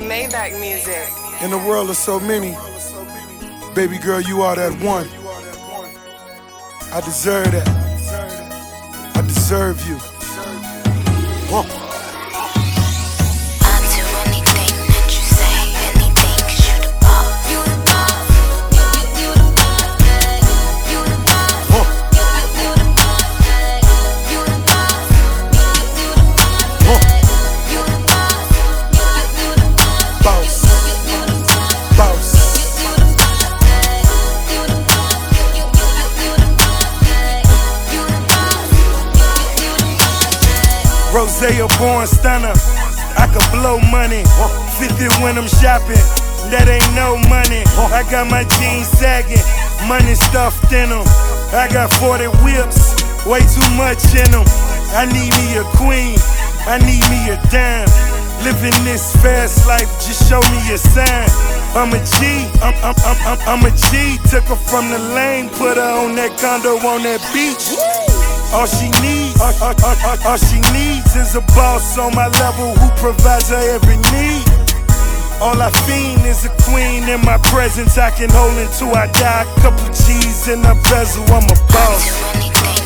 Maybach music. In the world of so many, baby girl, you are that one. I deserve that. I deserve you. Rozay born stunner. I could blow money. 50 when I'm shopping. That ain't no money. I got my jeans sagging. Money stuffed in them. I got 40 whips. Way too much in them. I need me a queen. I need me a dime. Living this fast life, just show me a sign. I'm a G, I'm, I'm, I'm, I'm, I'm a G. Took her from the lane, put her on that condo on that beach. All she needs, all, all, all, all, she needs is a boss on my level who provides her every need. All I fiend is a queen in my presence. I can hold until I die. A Couple G's in the bezel, I'm a boss.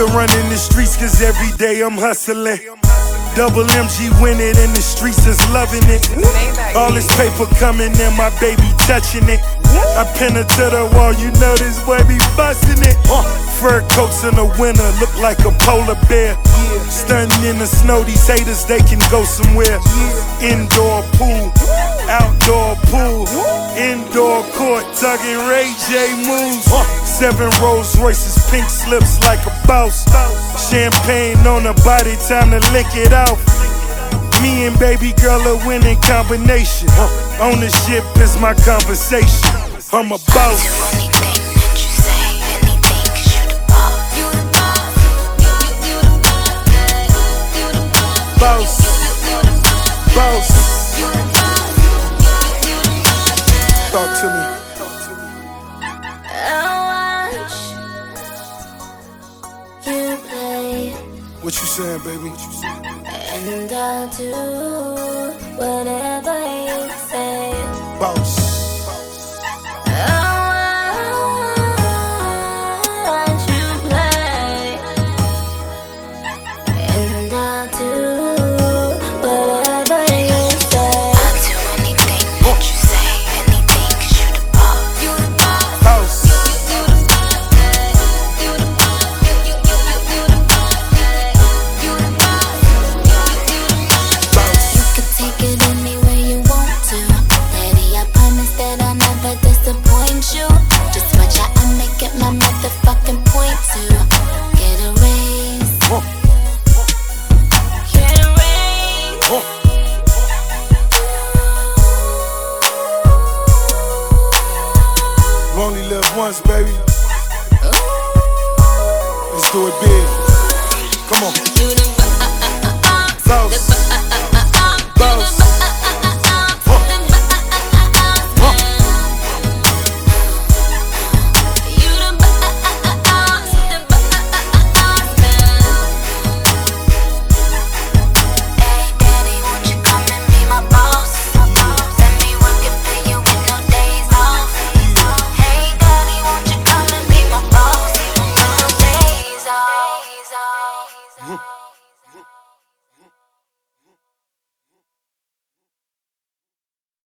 Still running the streets cause every day I'm hustling. Double MG winning in the streets is loving it. All this paper coming and my baby touching it. I pin her to the wall, you know this boy be busting it. Fur coats in the winter look like a polar bear. Stunting in the snow, these haters they can go somewhere. Indoor pool, outdoor pool, indoor court, tugging Ray J moves. Seven Rolls Royces, pink slips like a boss. Champagne on her body, time to lick it off. Me and baby girl a winning combination. Ownership is my conversation. I'm a boss. Talk to me. Watch you play, What you saying, baby? and I'll do whatever you say. Boss. Once, baby. Let's do it big. Come on.